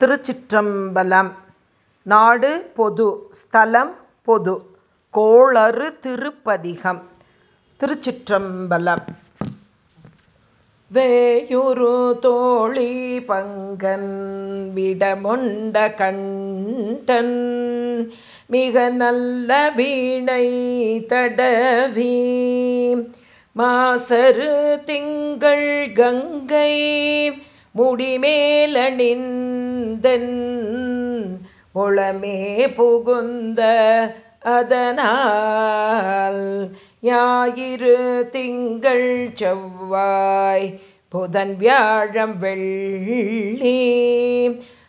திருச்சிற்றம்பலம். நாடு பொது ஸ்தலம் பொது. கோளறு திருப்பதிகம். திருச்சிற்றம்பலம். வேயுரு தோழி பங்கன் விடமுண்ட கண்டன் மிக நல்ல வீணை தடவி. மாசரு திங்கள் கங்கை முடிமேலணிந்தன் உளமே புகுந்த அதனால் ஞாயிறு திங்கள் செவ்வாய் புதன் வியாழம் வெள்ளி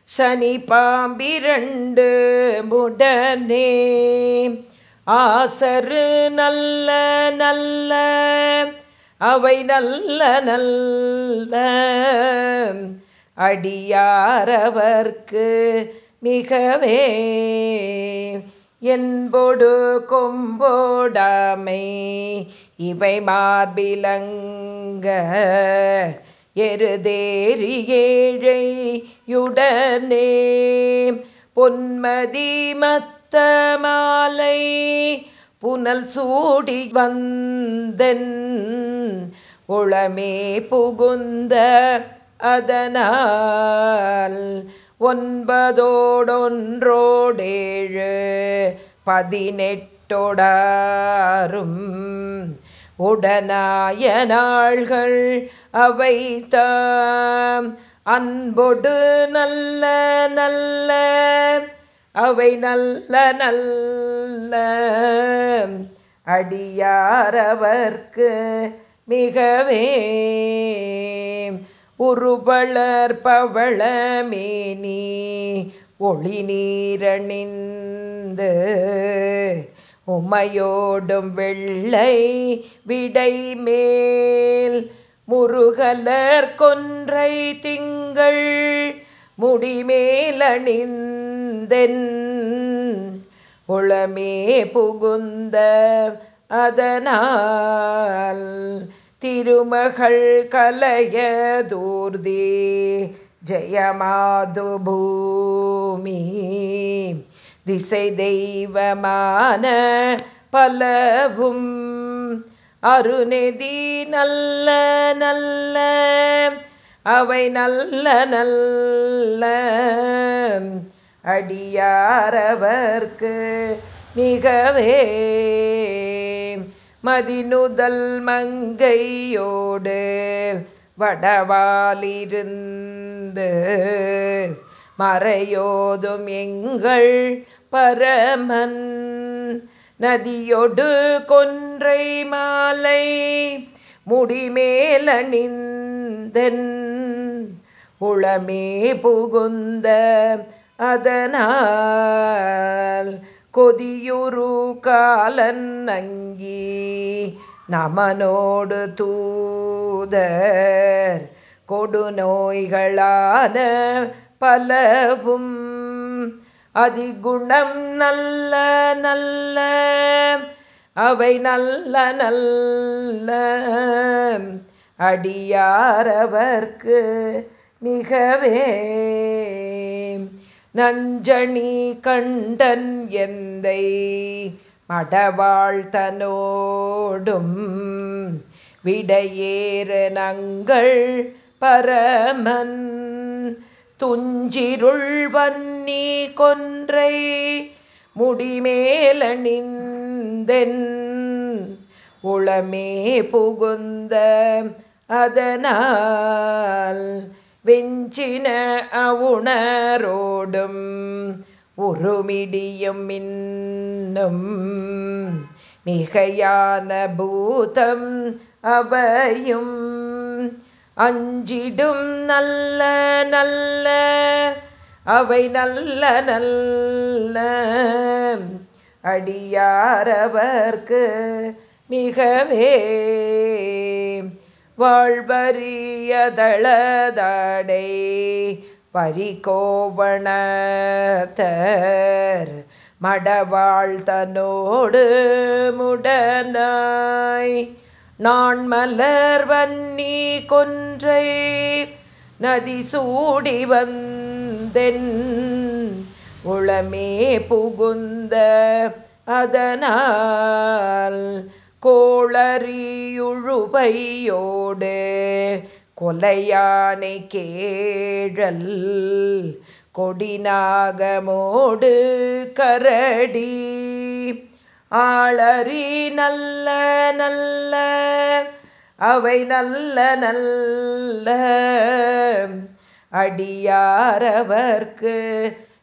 சனி பாம்பிரண்டு முடனே ஆசரு நல்ல நல்ல அவை நல்ல நல்ல அடியாரவர்க்கு மிகவே. என்பொடு கொம்போடாமை இவை மார்பிலங்க எருதேறி ஏழையுடனே பொன்மதி மத்த மாலை புனல் சூடி வந்தன் உளமே புகுந்த அதனால் ஒன்பதோடொன்றோடேழு பதினெட்டொடாரும் உடனாய நாள்கள் அவை தாம் அன்பொடு நல்ல நல்ல அவை நல்ல நல்ல அடியாரவர்க்கு மிகவே. உருபளர் பவளமேனி ஒளி நீரணிந்து உமையோடும் வெள்ளை விடை மேல் முருகலர் கொன்றை திங்கள் முடிமேலணிந்து முடிமேலணிந்தென் உளமே புகுந்த அதனால் திருமகள் கலைய கலையதூர்தி ஜெயமாது பூமி. திசை தெய்வமான பலவும் அருநெதி நல்ல நல்ல அவை நல்ல நல்ல அடியாரவர்க்கு மிகவே மதினுதல் மங்கையோடு வடவாலிருந்து மறையோதும் எங்கள் பரமன். நதியொடு கொன்றை மாலை முடிமேலணிந்தன். உளமே புகுந்த அதனால் கொதியுரு காலன் அங்கி நமனோடு தூதர். கொடுநோய்களான பலவும் அதிகுணம் நல்ல நல்ல அவை நல்ல நல்ல. அடியாரவர்க்கு மிகவே நஞ்சணி கண்டன் எந்தை மடவாழ்த்தனோடும் விடையேற நங்கள் பரமன். துஞ்சிருள் வன்னி கொன்றை முடிமேலணிந்தென் உளமே புகுந்த அதனால் வெஞ்சின அவுணரோடும் உருமிடியும் இன்னும் மிகையான பூதம் அவையும் அஞ்சிடும் நல்ல நல்ல அவை நல்ல நல்ல. அடியாரவர்க்கு மிகவே வாழ்வரியதளதடை பரிகோவணத்தர் மடவாழ்த்தனோடு முடனாய் நான் மலர் வன்னி கொன்றை நதி சூடி வந்தென். உளமே புகுந்த அதனால் கோளறியுழுவையோடு கொலையானை கேழல் கொடிநாகமோடு கரடி ஆளறி நல்ல நல்ல அவை நல்ல நல்ல அடியாரவர்க்கு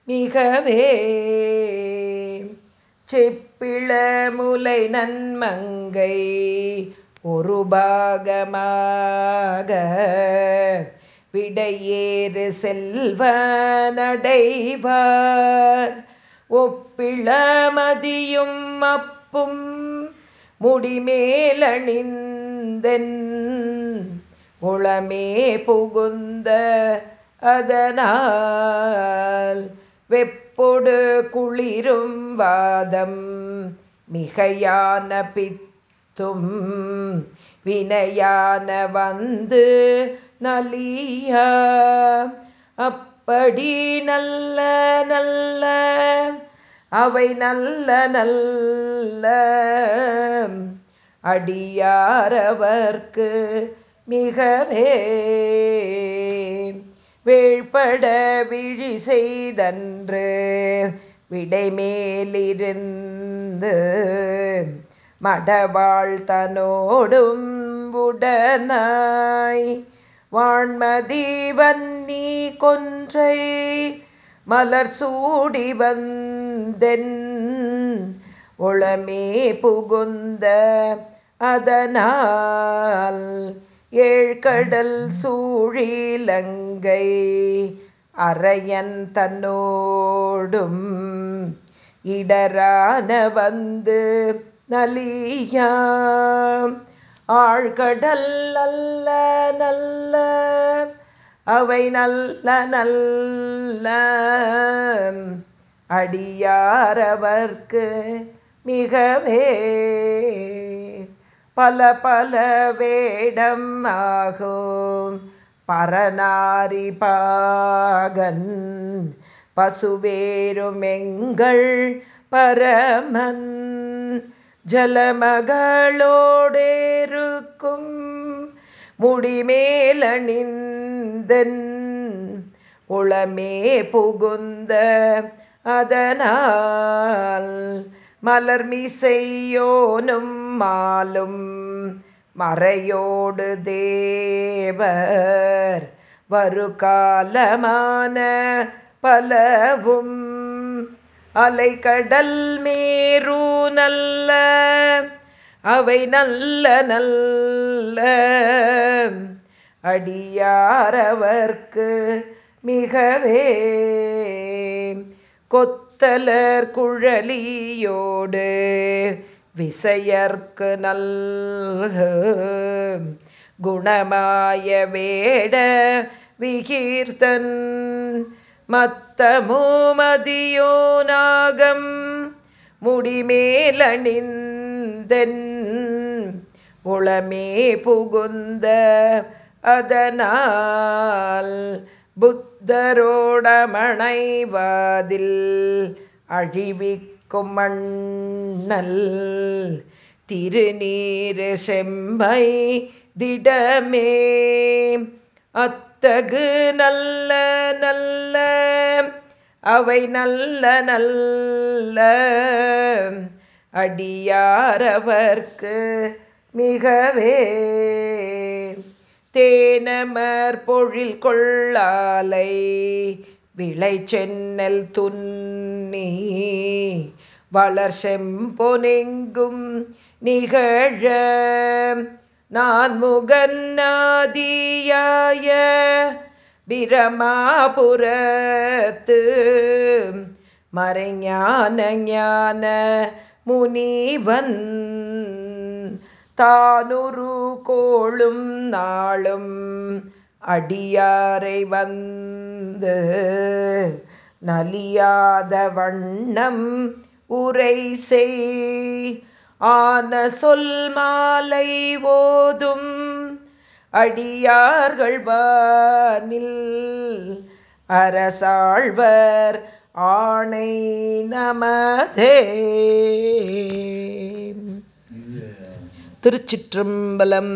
மிகவே செப் முலை நன்மங்கை ஒரு பாகமாக விடையேறு செல்வ நடைவார் ஒப்பிளமதியும் அப்பும் முடிமேலணிந்தென் உளமே புகுந்த அதனால் வெப்ப பொடு குளிரும் வாதம் மிகையான பித்தும் வினையான வந்து நலியா. அப்படி நல்ல நல்ல அவை நல்ல நல்ல. அடியாரவர்க்கு மிகவே வேழ்பட விழி செய்தன்று விடைமேலிருந்து மடவாழ்த்தனோடும் உடனாய். வான்மதி நீ கொன்றை மலர் சூடி வந்தென். உளமே புகுந்த அதனால் ஏழ்கடல் சூழிலங்கை அரையன் தன்னோடும் இடரான வந்து நலியா ஆழ்கடல் நல்ல நல்ல அவை நல்ல நல்ல. அடியாரவர்க்கு மிகவே பல பல வேடம் ஆகும் பரநாரி பாகன் பசுவேருமெங்கள் பரமன். ஜலமகளோடேருக்கும் முடிமேலணிந்தன் உளமே புகுந்த அதனால் மலர்மிசையோனும் மாலும் மறையோடு தேவர் வருகாலமான பலவும் அலைக்கடல் மேரூ நல்ல அவை நல்ல நல்ல அடியாரவர்க்கு மிகவே கொத்தலர் குழலியோடு விசையர்க்கு நல்க குணமாய வேட விகீர்த்தன். மத்தமோ மதியோ நாகம் முடிமேலணிந்தென். உளமே புகுந்த அதனால் புத்தரோடமணைவாதில் அழிவிக்கும் மண்ணல் திருநீர் செம்மை திடமே. அத்தகு நல்ல நல்ல அவை நல்ல நல்ல அடியாரவர்க்கு மிகவே. தேனமர் பொழில் கொள்ளாலை. விளை சென்னல் துன்னி. வளர் செம்பொனெங்கும் நிகழ. நான் முகநாதியாய பிரமாபுரத்து. மறைஞான ஞான முனிவன். தானுரு கோளும் நாளும் அடியாரை வந்து நலியாத வண்ணம் உரை செய். ஆன சொல் மாலை ஓதும் அடியார்கள் வானில் அரசாழ்வர் ஆணை நமதே. திருச்சிற்றம்பலம்.